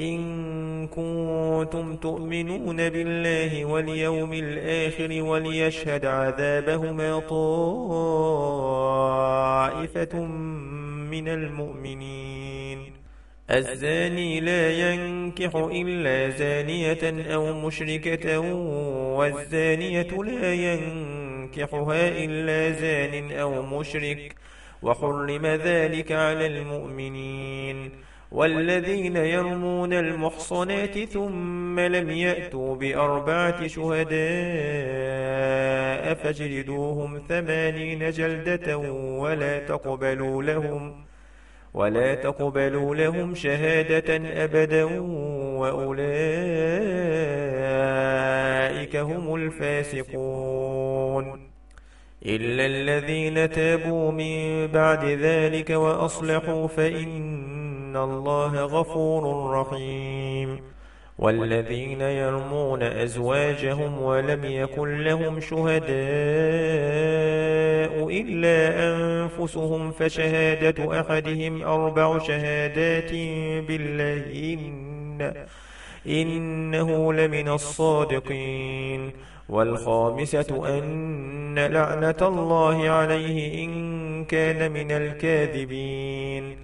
إن كنتم تؤمنون بالله واليوم الآخر وليشهد عذابهما طائفة من المؤمنين. الزاني لا ينكح إلا زانية أو مشركة والزانية لا ينكحها إلا زان أو مشرك وحرم ذلك على المؤمنين. والذين يرمون المحصنات ثم لم يأتوا بأربعة شهداء فاجلدوهم ثمانين جلدة ولا تقبلوا لهم ولا تقبلوا لهم شهادة أبدا وأولئك هم الفاسقون إلا الذين تابوا من بعد ذلك وأصلحوا فإن الله غفور رحيم والذين يرمون أزواجهم ولم يكن لهم شهداء إلا أنفسهم فشهادة أحدهم أربع شهادات بالله إن إنه لمن الصادقين والخامسة أن لعنة الله عليه إن كان من الكاذبين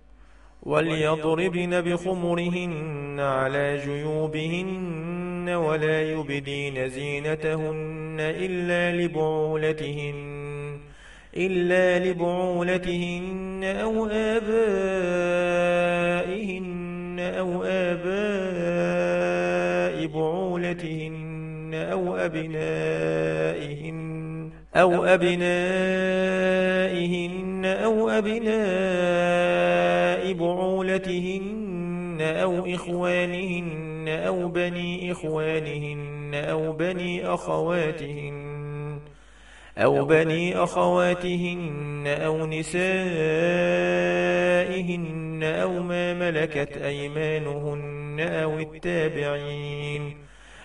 وليضربن بخمرهن على جيوبهن ولا يبدين زينتهن إلا لبعولتهن إلا لبعولتهن أو آبائهن أو آباء بعولتهن أو أبنائهن أو أبنائهن أو أبناء بعولتهن أو إخوانهن أو بني إخوانهن أو بني أخواتهن أو بني أخواتهن أو نسائهن أو ما ملكت أيمانهن أو التابعين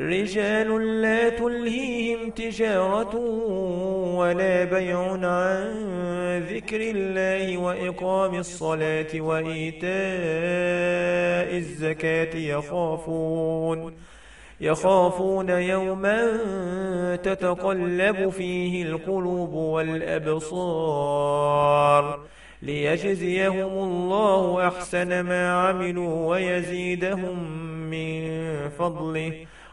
رجال لا تلهيهم تجارة ولا بيع عن ذكر الله وإقام الصلاة وإيتاء الزكاة يخافون يخافون يوما تتقلب فيه القلوب والأبصار ليجزيهم الله أحسن ما عملوا ويزيدهم من فضله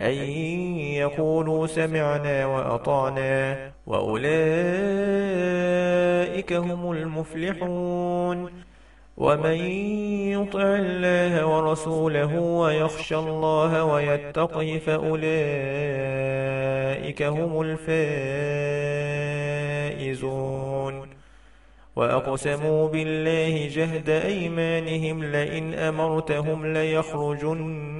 أن يقولوا سمعنا وأطعنا وأولئك هم المفلحون. ومن يطع الله ورسوله ويخشى الله ويتقي فأولئك هم الفائزون. وأقسموا بالله جهد أيمانهم لئن أمرتهم ليخرجن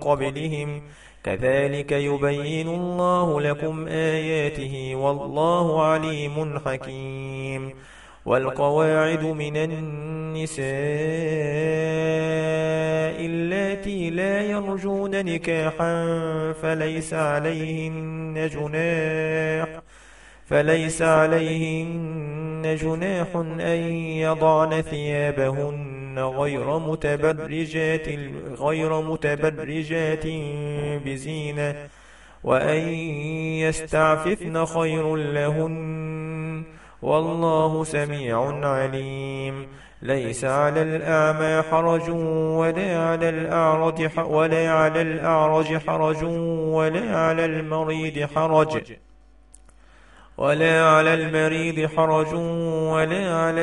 قبلهم. كذلك يبين الله لكم آياته والله عليم حكيم. والقواعد من النساء اللاتي لا يرجون نكاحا فليس عليهن جناح فليس عليهن جناح أن يضعن ثيابهن. غير متبرجات غير متبرجات بزينة. وأن يستعففن خير لهن. والله سميع عليم. ليس على الأعمى حرج ولا على الأعرج ولا على الأعرج حرج ولا على المريض حرج. ولا على المريض حرج ولا على